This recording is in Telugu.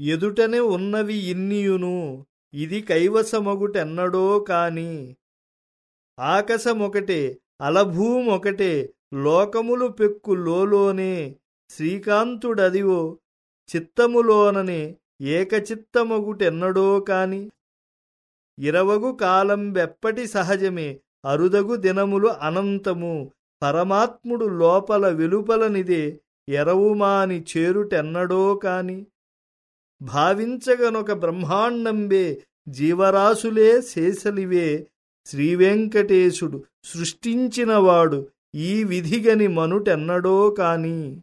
ఎదుటనే ఉన్నవి ఇన్నియును ఇది కైవసమగుటెన్నడో కాని. ఆకాశమొకటే అలభూమొకటే లోకములు పెక్కు లోలోనే శ్రీకాంతుడదివో చిత్తములోననే ఏకచిత్తమగుటెన్నడో కాని. ఇరవగు కాలం వెప్పటి సహజమే అరుదగు దినములు అనంతము పరమాత్ముడు లోపల వెలుపలనిదే ఎరవుమాని చేరుటెన్నడో కాని. భావించగనొక బ్రహ్మాండంబే జీవరాశులే శేషలివే శ్రీవెంకటేశుడు సృష్టించినవాడు ఈ విధిగని మనుటెన్నడో కాని.